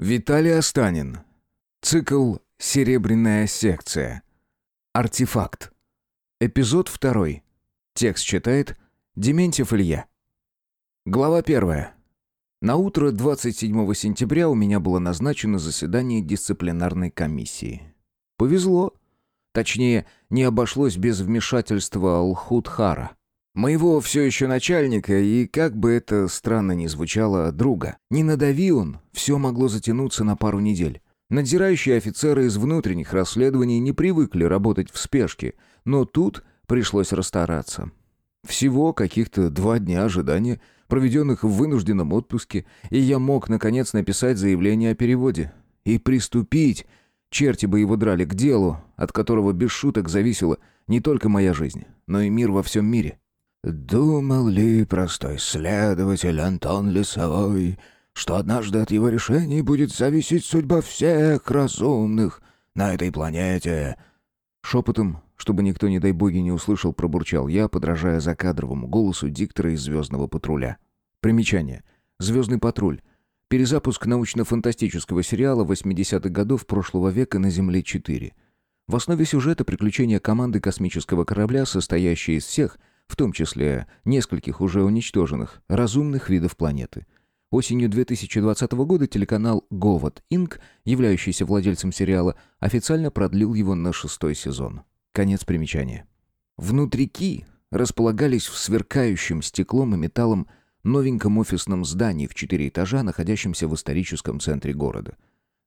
Виталий Останин. Цикл «Серебряная секция». Артефакт. Эпизод второй. Текст читает Дементьев Илья. Глава первая. На утро 27 сентября у меня было назначено заседание дисциплинарной комиссии. Повезло. Точнее, не обошлось без вмешательства Алхудхара. Моего все еще начальника и, как бы это странно ни звучало, друга. Не надави он, все могло затянуться на пару недель. Надзирающие офицеры из внутренних расследований не привыкли работать в спешке, но тут пришлось расстараться. Всего каких-то два дня ожидания, проведенных в вынужденном отпуске, и я мог, наконец, написать заявление о переводе. И приступить, черти бы его драли, к делу, от которого без шуток зависела не только моя жизнь, но и мир во всем мире. Думал ли простой следователь Антон Лесовой, что однажды от его решений будет зависеть судьба всех разумных на этой планете? Шепотом, чтобы никто, не дай боги, не услышал, пробурчал я, подражая закадровому голосу диктора из «Звездного патруля». Примечание. «Звездный патруль». Перезапуск научно-фантастического сериала 80-х годов прошлого века на Земле-4. В основе сюжета приключения команды космического корабля, состоящей из всех – в том числе нескольких уже уничтоженных, разумных видов планеты. Осенью 2020 года телеканал «Говод Инк», являющийся владельцем сериала, официально продлил его на шестой сезон. Конец примечания. Внутрики располагались в сверкающем стеклом и металлом новеньком офисном здании в четыре этажа, находящемся в историческом центре города.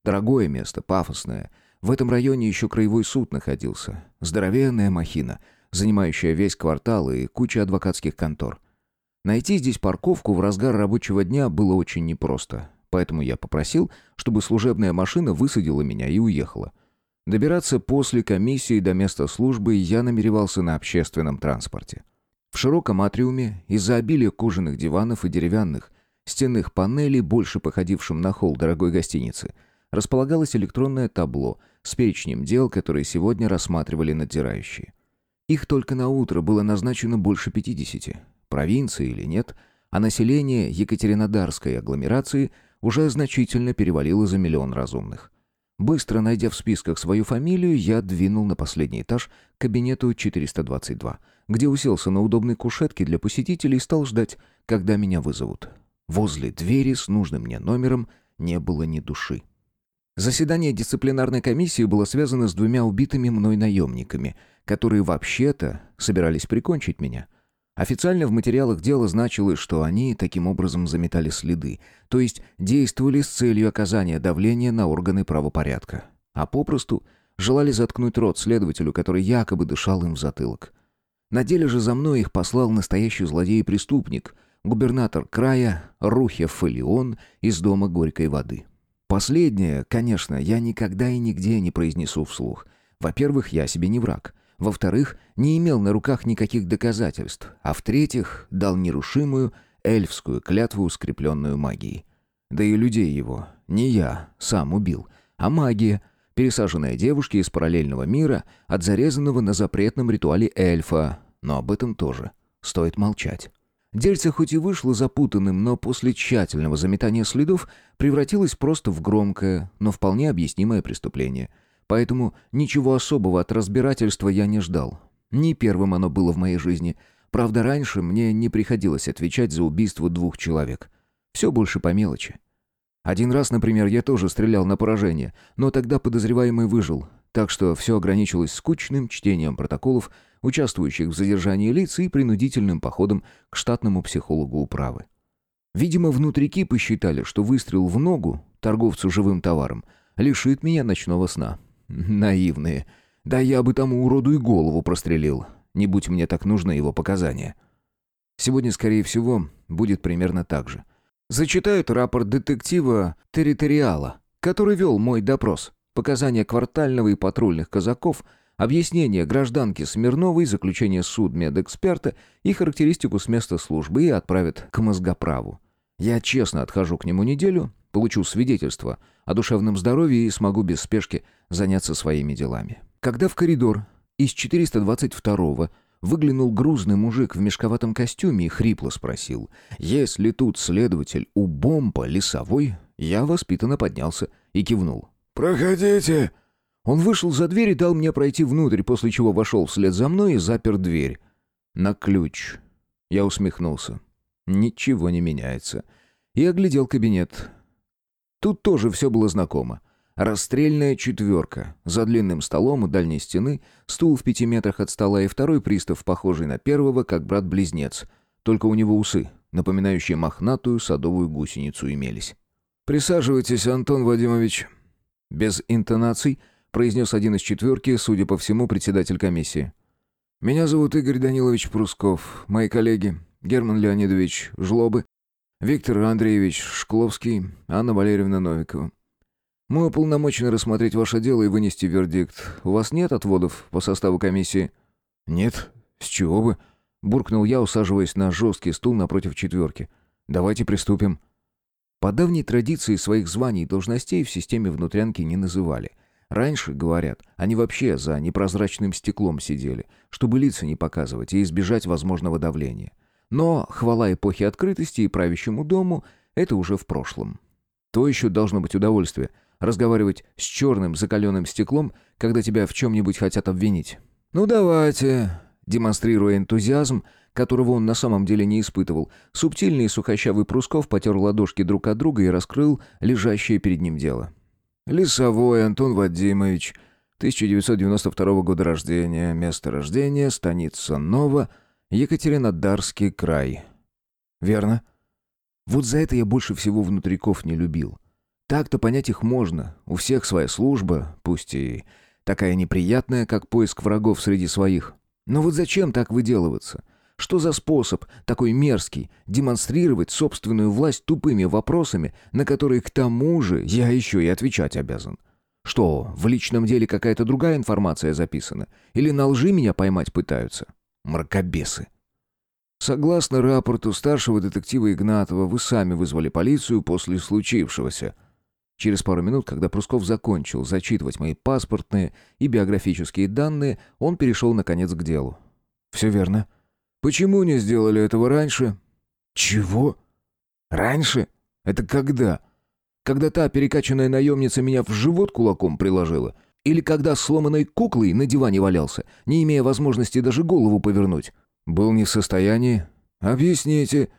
Дорогое место, пафосное. В этом районе еще краевой суд находился. Здоровенная махина — занимающая весь квартал и куча адвокатских контор. Найти здесь парковку в разгар рабочего дня было очень непросто, поэтому я попросил, чтобы служебная машина высадила меня и уехала. Добираться после комиссии до места службы я намеревался на общественном транспорте. В широком атриуме, из-за обилия кожаных диванов и деревянных, стенных панелей, больше походившим на холл дорогой гостиницы, располагалось электронное табло с перечнем дел, которые сегодня рассматривали надзирающие. Их только на утро было назначено больше 50. Провинции или нет, а население Екатеринодарской агломерации уже значительно перевалило за миллион разумных. Быстро найдя в списках свою фамилию, я двинул на последний этаж к кабинету 422, где уселся на удобной кушетке для посетителей и стал ждать, когда меня вызовут. Возле двери с нужным мне номером не было ни души. Заседание дисциплинарной комиссии было связано с двумя убитыми мной наемниками — которые вообще-то собирались прикончить меня. Официально в материалах дела значилось, что они таким образом заметали следы, то есть действовали с целью оказания давления на органы правопорядка, а попросту желали заткнуть рот следователю, который якобы дышал им в затылок. На деле же за мной их послал настоящий злодей и преступник, губернатор края Рухев Фалион из дома Горькой воды. Последнее, конечно, я никогда и нигде не произнесу вслух. Во-первых, я себе не враг. Во-вторых, не имел на руках никаких доказательств. А в-третьих, дал нерушимую эльфскую клятву, скрепленную магией. Да и людей его не я сам убил, а магия, пересаженная девушке из параллельного мира от зарезанного на запретном ритуале эльфа. Но об этом тоже стоит молчать. Дельце хоть и вышло запутанным, но после тщательного заметания следов превратилось просто в громкое, но вполне объяснимое преступление — Поэтому ничего особого от разбирательства я не ждал. Не первым оно было в моей жизни. Правда, раньше мне не приходилось отвечать за убийство двух человек. Все больше по мелочи. Один раз, например, я тоже стрелял на поражение, но тогда подозреваемый выжил, так что все ограничилось скучным чтением протоколов, участвующих в задержании лиц и принудительным походом к штатному психологу управы. Видимо, внутрики посчитали, что выстрел в ногу торговцу живым товаром лишит меня ночного сна. Наивные. Да я бы тому уроду и голову прострелил. Не будь мне так нужны его показания. Сегодня, скорее всего, будет примерно так же. Зачитают рапорт детектива территориала, который вел мой допрос. Показания квартального и патрульных казаков, объяснение гражданки Смирновой, заключение судмедэксперта и характеристику с места службы и отправят к мозгоправу. Я честно отхожу к нему неделю, получу свидетельство о душевном здоровье и смогу без спешки заняться своими делами. Когда в коридор из 422-го выглянул грузный мужик в мешковатом костюме и хрипло спросил, есть ли тут следователь у бомба лесовой, Я воспитанно поднялся и кивнул. «Проходите!» Он вышел за дверь и дал мне пройти внутрь, после чего вошел вслед за мной и запер дверь. На ключ. Я усмехнулся. Ничего не меняется. И оглядел кабинет. Тут тоже все было знакомо. Расстрельная четверка. За длинным столом у дальней стены, стул в пяти метрах от стола и второй пристав, похожий на первого, как брат-близнец. Только у него усы, напоминающие мохнатую садовую гусеницу, имелись. «Присаживайтесь, Антон Вадимович». Без интонаций произнес один из четверки, судя по всему, председатель комиссии. «Меня зовут Игорь Данилович Прусков. Мои коллеги Герман Леонидович Жлобы, Виктор Андреевич Шкловский, Анна Валерьевна Новикова. Мы уполномочены рассмотреть ваше дело и вынести вердикт. У вас нет отводов по составу комиссии?» «Нет. С чего бы?» — буркнул я, усаживаясь на жесткий стул напротив четверки. «Давайте приступим». По давней традиции своих званий и должностей в системе внутрянки не называли. Раньше, говорят, они вообще за непрозрачным стеклом сидели, чтобы лица не показывать и избежать возможного давления. Но, хвала эпохи открытости и правящему дому, это уже в прошлом. То еще должно быть удовольствие — разговаривать с черным закаленным стеклом, когда тебя в чем-нибудь хотят обвинить. «Ну давайте», демонстрируя энтузиазм, которого он на самом деле не испытывал, субтильный сухощавый Прусков потер ладошки друг от друга и раскрыл лежащее перед ним дело. «Лесовой Антон Вадимович, 1992 года рождения, место рождения, станица Нова, Екатеринодарский край». «Верно?» Вот за это я больше всего внутриков не любил. Так-то понять их можно, у всех своя служба, пусть и такая неприятная, как поиск врагов среди своих. Но вот зачем так выделываться? Что за способ, такой мерзкий, демонстрировать собственную власть тупыми вопросами, на которые к тому же я еще и отвечать обязан? Что, в личном деле какая-то другая информация записана? Или на лжи меня поймать пытаются? Мракобесы. Согласно рапорту старшего детектива Игнатова, вы сами вызвали полицию после случившегося. Через пару минут, когда Прусков закончил зачитывать мои паспортные и биографические данные, он перешел наконец к делу. «Все верно. Почему не сделали этого раньше?» «Чего? Раньше? Это когда? Когда та перекачанная наемница меня в живот кулаком приложила? Или когда сломанной куклой на диване валялся, не имея возможности даже голову повернуть? Был не в состоянии? Объясните».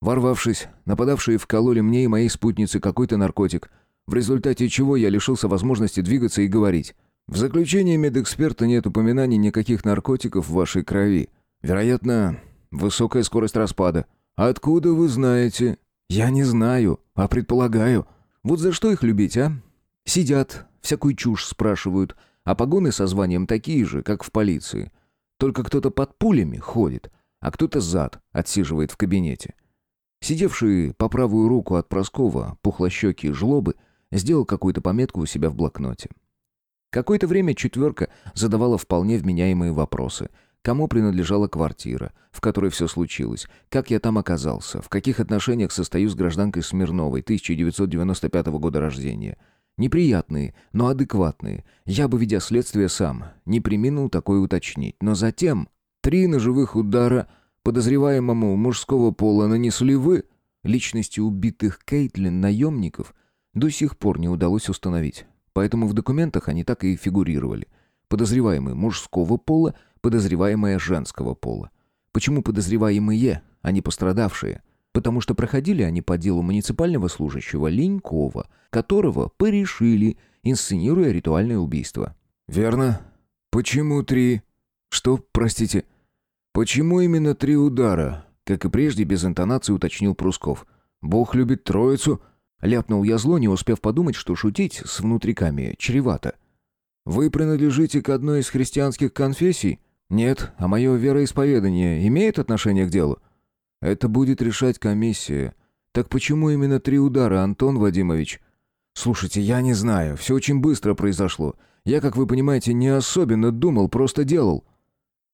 Ворвавшись, нападавшие вкололи мне и моей спутнице какой-то наркотик, в результате чего я лишился возможности двигаться и говорить. В заключении медэксперта нет упоминаний никаких наркотиков в вашей крови. Вероятно, высокая скорость распада. Откуда вы знаете? Я не знаю, а предполагаю. Вот за что их любить, а? Сидят, всякую чушь спрашивают, а погоны со званием такие же, как в полиции. Только кто-то под пулями ходит, а кто-то зад отсиживает в кабинете. Сидевший по правую руку от Проскова пухлощекие жлобы сделал какую-то пометку у себя в блокноте. Какое-то время четверка задавала вполне вменяемые вопросы – Кому принадлежала квартира, в которой все случилось, как я там оказался, в каких отношениях состою с гражданкой Смирновой, 1995 года рождения. Неприятные, но адекватные. Я бы, ведя следствие сам, не приминул такое уточнить. Но затем три ножевых удара подозреваемому мужского пола нанесли вы. Личности убитых Кейтлин наемников до сих пор не удалось установить. Поэтому в документах они так и фигурировали. Подозреваемый мужского пола – подозреваемая женского пола. Почему подозреваемые, а не пострадавшие? Потому что проходили они по делу муниципального служащего Ленькова, которого порешили, инсценируя ритуальное убийство. «Верно. Почему три?» «Что, простите?» «Почему именно три удара?» Как и прежде, без интонации уточнил Прусков. «Бог любит троицу», — ляпнул я зло, не успев подумать, что шутить с внутриками чревато. «Вы принадлежите к одной из христианских конфессий?» «Нет, а мое вероисповедание имеет отношение к делу?» «Это будет решать комиссия. Так почему именно три удара, Антон Вадимович?» «Слушайте, я не знаю. Все очень быстро произошло. Я, как вы понимаете, не особенно думал, просто делал.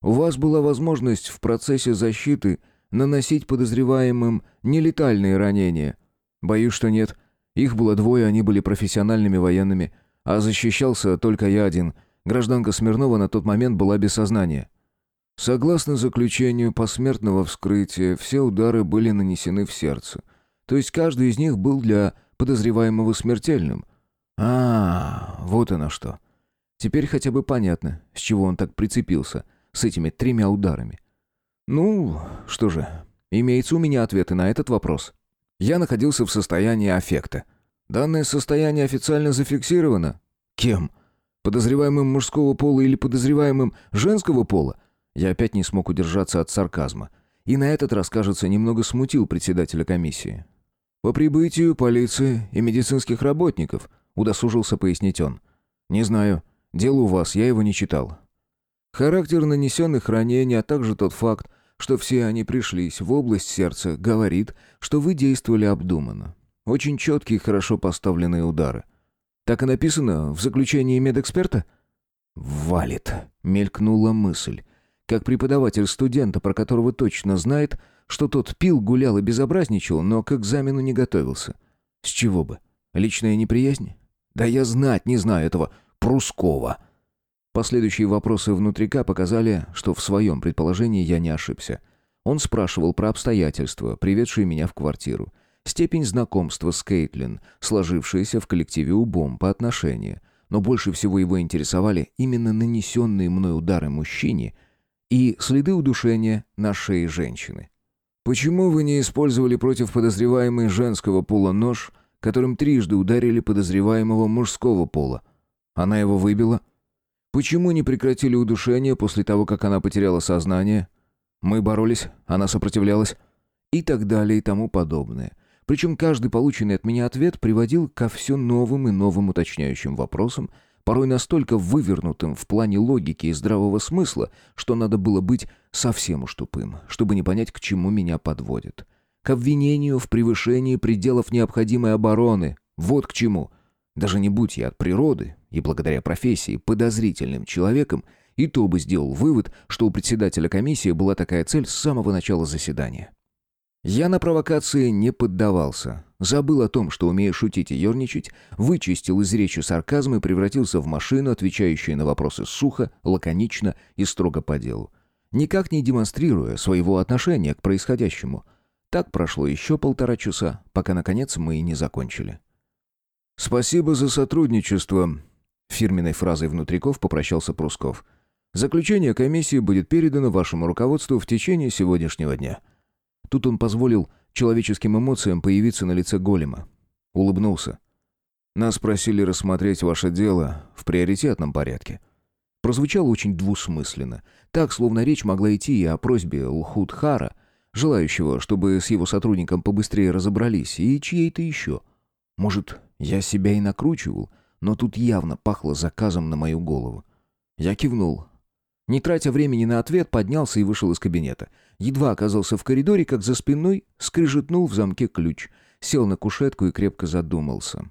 У вас была возможность в процессе защиты наносить подозреваемым нелетальные ранения. Боюсь, что нет. Их было двое, они были профессиональными военными. А защищался только я один — Гражданка Смирнова на тот момент была без сознания. Согласно заключению посмертного вскрытия, все удары были нанесены в сердце. То есть каждый из них был для подозреваемого смертельным. А, вот оно что. Теперь хотя бы понятно, с чего он так прицепился, с этими тремя ударами. Ну, что же, имеется у меня ответы на этот вопрос. Я находился в состоянии аффекта. Данное состояние официально зафиксировано. Кем? Подозреваемым мужского пола или подозреваемым женского пола? Я опять не смог удержаться от сарказма. И на этот раз, кажется, немного смутил председателя комиссии. «По прибытию полиции и медицинских работников», — удосужился пояснить он. «Не знаю. Дело у вас, я его не читал. Характер нанесенных ранений, а также тот факт, что все они пришлись в область сердца, говорит, что вы действовали обдуманно. Очень четкие и хорошо поставленные удары. Так и написано в заключении медэксперта? «Валит», — мелькнула мысль. Как преподаватель студента, про которого точно знает, что тот пил, гулял и безобразничал, но к экзамену не готовился. С чего бы? Личная неприязнь? Да я знать не знаю этого Прускова. Последующие вопросы внутрика показали, что в своем предположении я не ошибся. Он спрашивал про обстоятельства, приведшие меня в квартиру. Степень знакомства с Кейтлин, сложившаяся в коллективе УБОМ по отношению. Но больше всего его интересовали именно нанесенные мной удары мужчине и следы удушения на шее женщины. «Почему вы не использовали против подозреваемой женского пола нож, которым трижды ударили подозреваемого мужского пола? Она его выбила?» Почему не прекратили удушение после того, как она потеряла сознание? Мы боролись, она сопротивлялась. И так далее и тому подобное. Причем каждый полученный от меня ответ приводил ко все новым и новым уточняющим вопросам, порой настолько вывернутым в плане логики и здравого смысла, что надо было быть совсем уж тупым, чтобы не понять, к чему меня подводят. К обвинению в превышении пределов необходимой обороны. Вот к чему. Даже не будь я от природы и благодаря профессии подозрительным человеком, и то бы сделал вывод, что у председателя комиссии была такая цель с самого начала заседания. Я на провокации не поддавался. Забыл о том, что умею шутить и ерничать, вычистил из речи сарказм и превратился в машину, отвечающую на вопросы сухо, лаконично и строго по делу. Никак не демонстрируя своего отношения к происходящему. Так прошло еще полтора часа, пока, наконец, мы и не закончили. «Спасибо за сотрудничество», — фирменной фразой внутриков попрощался Прусков. «Заключение комиссии будет передано вашему руководству в течение сегодняшнего дня». Тут он позволил человеческим эмоциям появиться на лице голема. Улыбнулся. «Нас просили рассмотреть ваше дело в приоритетном порядке». Прозвучало очень двусмысленно. Так, словно речь могла идти и о просьбе Лхудхара, желающего, чтобы с его сотрудником побыстрее разобрались, и чьей-то еще. Может, я себя и накручивал, но тут явно пахло заказом на мою голову. Я кивнул. Не тратя времени на ответ, поднялся и вышел из кабинета. Едва оказался в коридоре, как за спиной скрижетнул в замке ключ. Сел на кушетку и крепко задумался.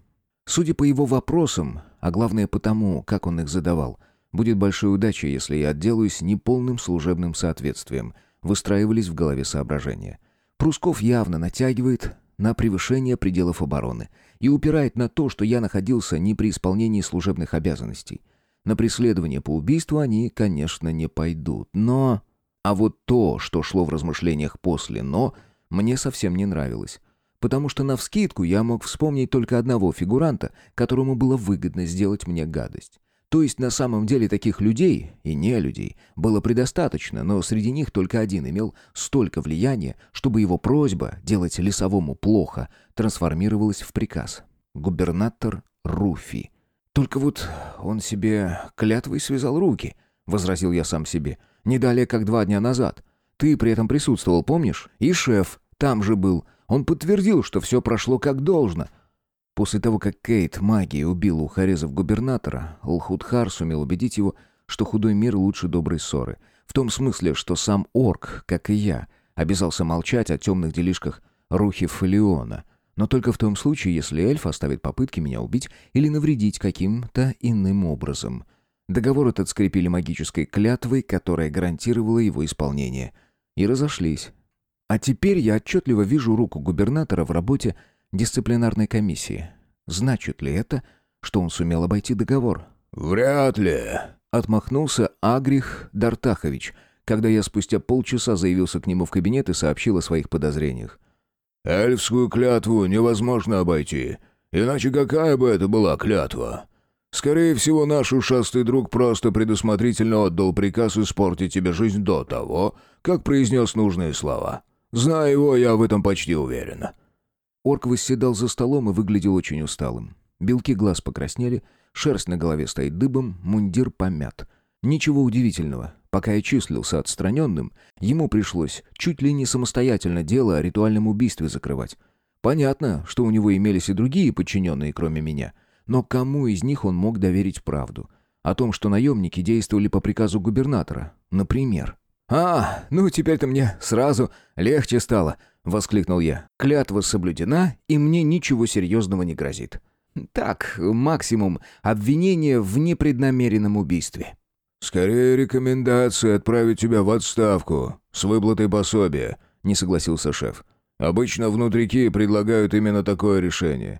Судя по его вопросам, а главное потому, как он их задавал, будет большой удачей, если я отделаюсь неполным служебным соответствием, выстраивались в голове соображения. Прусков явно натягивает на превышение пределов обороны и упирает на то, что я находился не при исполнении служебных обязанностей. На преследование по убийству они, конечно, не пойдут, но... А вот то, что шло в размышлениях после «но», мне совсем не нравилось. Потому что навскидку я мог вспомнить только одного фигуранта, которому было выгодно сделать мне гадость. То есть на самом деле таких людей, и не людей, было предостаточно, но среди них только один имел столько влияния, чтобы его просьба делать лесовому плохо трансформировалась в приказ. Губернатор Руфи. «Только вот он себе клятвой связал руки», — возразил я сам себе. «Не далее, как два дня назад. Ты при этом присутствовал, помнишь? И шеф там же был. Он подтвердил, что все прошло как должно. После того, как Кейт магией убила у Харезов губернатора, Лхудхар сумел убедить его, что худой мир лучше доброй ссоры. В том смысле, что сам орк, как и я, обязался молчать о темных делишках Рухи Фалиона, но только в том случае, если эльф оставит попытки меня убить или навредить каким-то иным образом. Договор этот скрепили магической клятвой, которая гарантировала его исполнение. И разошлись. А теперь я отчетливо вижу руку губернатора в работе дисциплинарной комиссии. Значит ли это, что он сумел обойти договор? «Вряд ли», — отмахнулся Агрих Дартахович, когда я спустя полчаса заявился к нему в кабинет и сообщил о своих подозрениях. «Эльфскую клятву невозможно обойти. Иначе какая бы это была клятва? Скорее всего, наш ушастый друг просто предусмотрительно отдал приказ испортить тебе жизнь до того, как произнес нужные слова. Зная его, я в этом почти уверен». Орк восседал за столом и выглядел очень усталым. Белки глаз покраснели, шерсть на голове стоит дыбом, мундир помят. Ничего удивительного. Пока я числился отстраненным, ему пришлось чуть ли не самостоятельно дело о ритуальном убийстве закрывать. Понятно, что у него имелись и другие подчиненные, кроме меня. Но кому из них он мог доверить правду? О том, что наемники действовали по приказу губернатора, например. «А, ну теперь-то мне сразу легче стало», — воскликнул я. «Клятва соблюдена, и мне ничего серьезного не грозит. Так, максимум обвинение в непреднамеренном убийстве». «Скорее рекомендация отправить тебя в отставку с выплатой пособия», — не согласился шеф. «Обычно внутрики предлагают именно такое решение.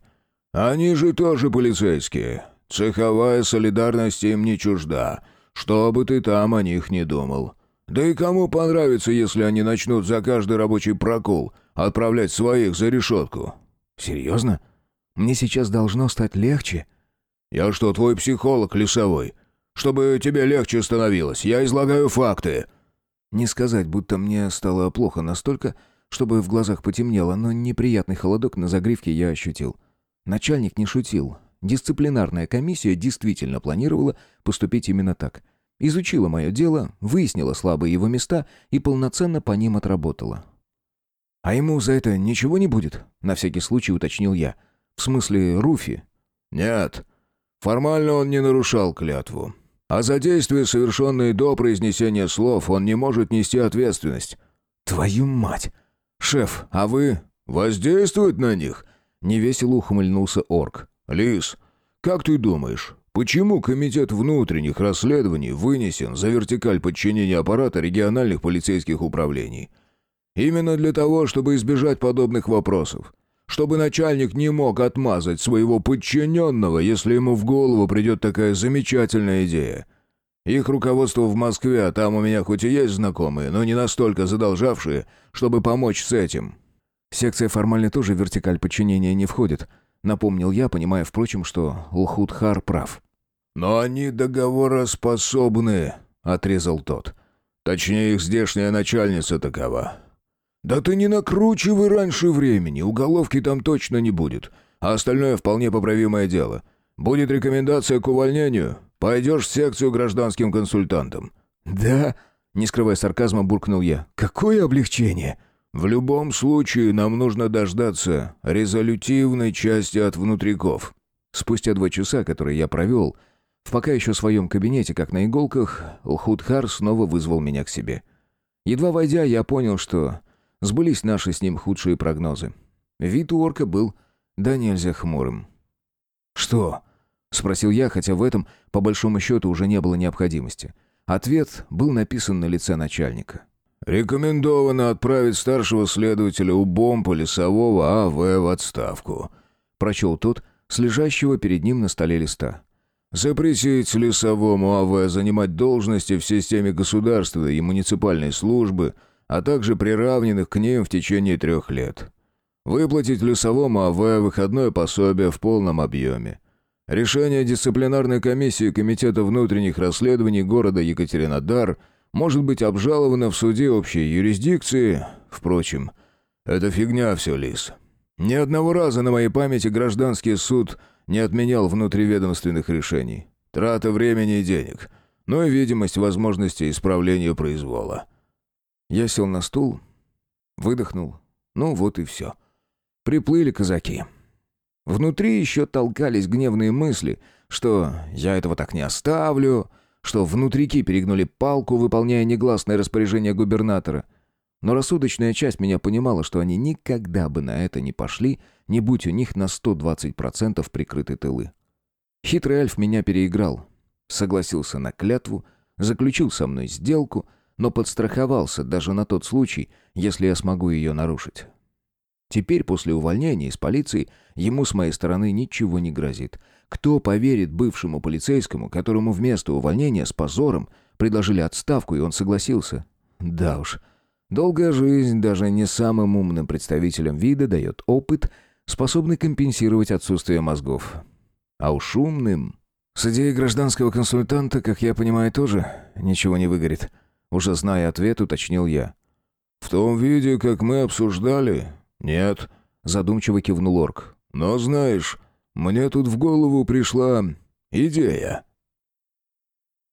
Они же тоже полицейские. Цеховая солидарность им не чужда, что бы ты там о них не думал. Да и кому понравится, если они начнут за каждый рабочий прокол отправлять своих за решетку?» «Серьезно? Мне сейчас должно стать легче?» «Я что, твой психолог лесовой?» Чтобы тебе легче становилось, я излагаю факты». Не сказать, будто мне стало плохо настолько, чтобы в глазах потемнело, но неприятный холодок на загривке я ощутил. Начальник не шутил. Дисциплинарная комиссия действительно планировала поступить именно так. Изучила мое дело, выяснила слабые его места и полноценно по ним отработала. «А ему за это ничего не будет?» — на всякий случай уточнил я. «В смысле, Руфи?» «Нет. Формально он не нарушал клятву. А за действия, совершенные до произнесения слов, он не может нести ответственность». «Твою мать! Шеф, а вы...» «Воздействует на них?» Невесело ухмыльнулся орк. «Лис, как ты думаешь, почему Комитет внутренних расследований вынесен за вертикаль подчинения аппарата региональных полицейских управлений? Именно для того, чтобы избежать подобных вопросов чтобы начальник не мог отмазать своего подчиненного, если ему в голову придет такая замечательная идея. Их руководство в Москве, а там у меня хоть и есть знакомые, но не настолько задолжавшие, чтобы помочь с этим. Секция формально тоже в вертикаль подчинения не входит, напомнил я, понимая, впрочем, что Лхудхар прав. «Но они договороспособны», — отрезал тот. «Точнее, их здешняя начальница такова. «Да ты не накручивай раньше времени, уголовки там точно не будет, а остальное вполне поправимое дело. Будет рекомендация к увольнению, пойдешь в секцию гражданским консультантом». «Да?» — не скрывая сарказма, буркнул я. «Какое облегчение!» «В любом случае нам нужно дождаться резолютивной части от внутриков». Спустя два часа, которые я провел, в пока еще своем кабинете, как на иголках, Лхудхар снова вызвал меня к себе. Едва войдя, я понял, что Сбылись наши с ним худшие прогнозы. Вид у орка был да нельзя хмурым. «Что?» — спросил я, хотя в этом, по большому счету, уже не было необходимости. Ответ был написан на лице начальника. «Рекомендовано отправить старшего следователя УБОМПа лесового АВ в отставку», — прочел тот с лежащего перед ним на столе листа. «Запретить лесовому АВ занимать должности в системе государственной и муниципальной службы — а также приравненных к ним в течение трех лет. Выплатить лесовому АВ выходное пособие в полном объеме. Решение дисциплинарной комиссии Комитета внутренних расследований города Екатеринодар может быть обжаловано в суде общей юрисдикции. Впрочем, это фигня все, Лис. Ни одного раза на моей памяти гражданский суд не отменял внутриведомственных решений. Трата времени и денег, ну и видимость возможности исправления произвола. Я сел на стул, выдохнул. Ну вот и все. Приплыли казаки. Внутри еще толкались гневные мысли, что я этого так не оставлю, что внутрики перегнули палку, выполняя негласное распоряжение губернатора. Но рассудочная часть меня понимала, что они никогда бы на это не пошли, не будь у них на 120% прикрыты тылы. Хитрый эльф меня переиграл. Согласился на клятву, заключил со мной сделку — но подстраховался даже на тот случай, если я смогу ее нарушить. Теперь, после увольнения из полиции, ему с моей стороны ничего не грозит. Кто поверит бывшему полицейскому, которому вместо увольнения с позором предложили отставку, и он согласился? Да уж, долгая жизнь даже не самым умным представителям вида дает опыт, способный компенсировать отсутствие мозгов. А уж умным... С идеей гражданского консультанта, как я понимаю, тоже ничего не выгорит. Уже зная ответ, уточнил я. «В том виде, как мы обсуждали? Нет», — задумчиво кивнул орк. «Но знаешь, мне тут в голову пришла идея».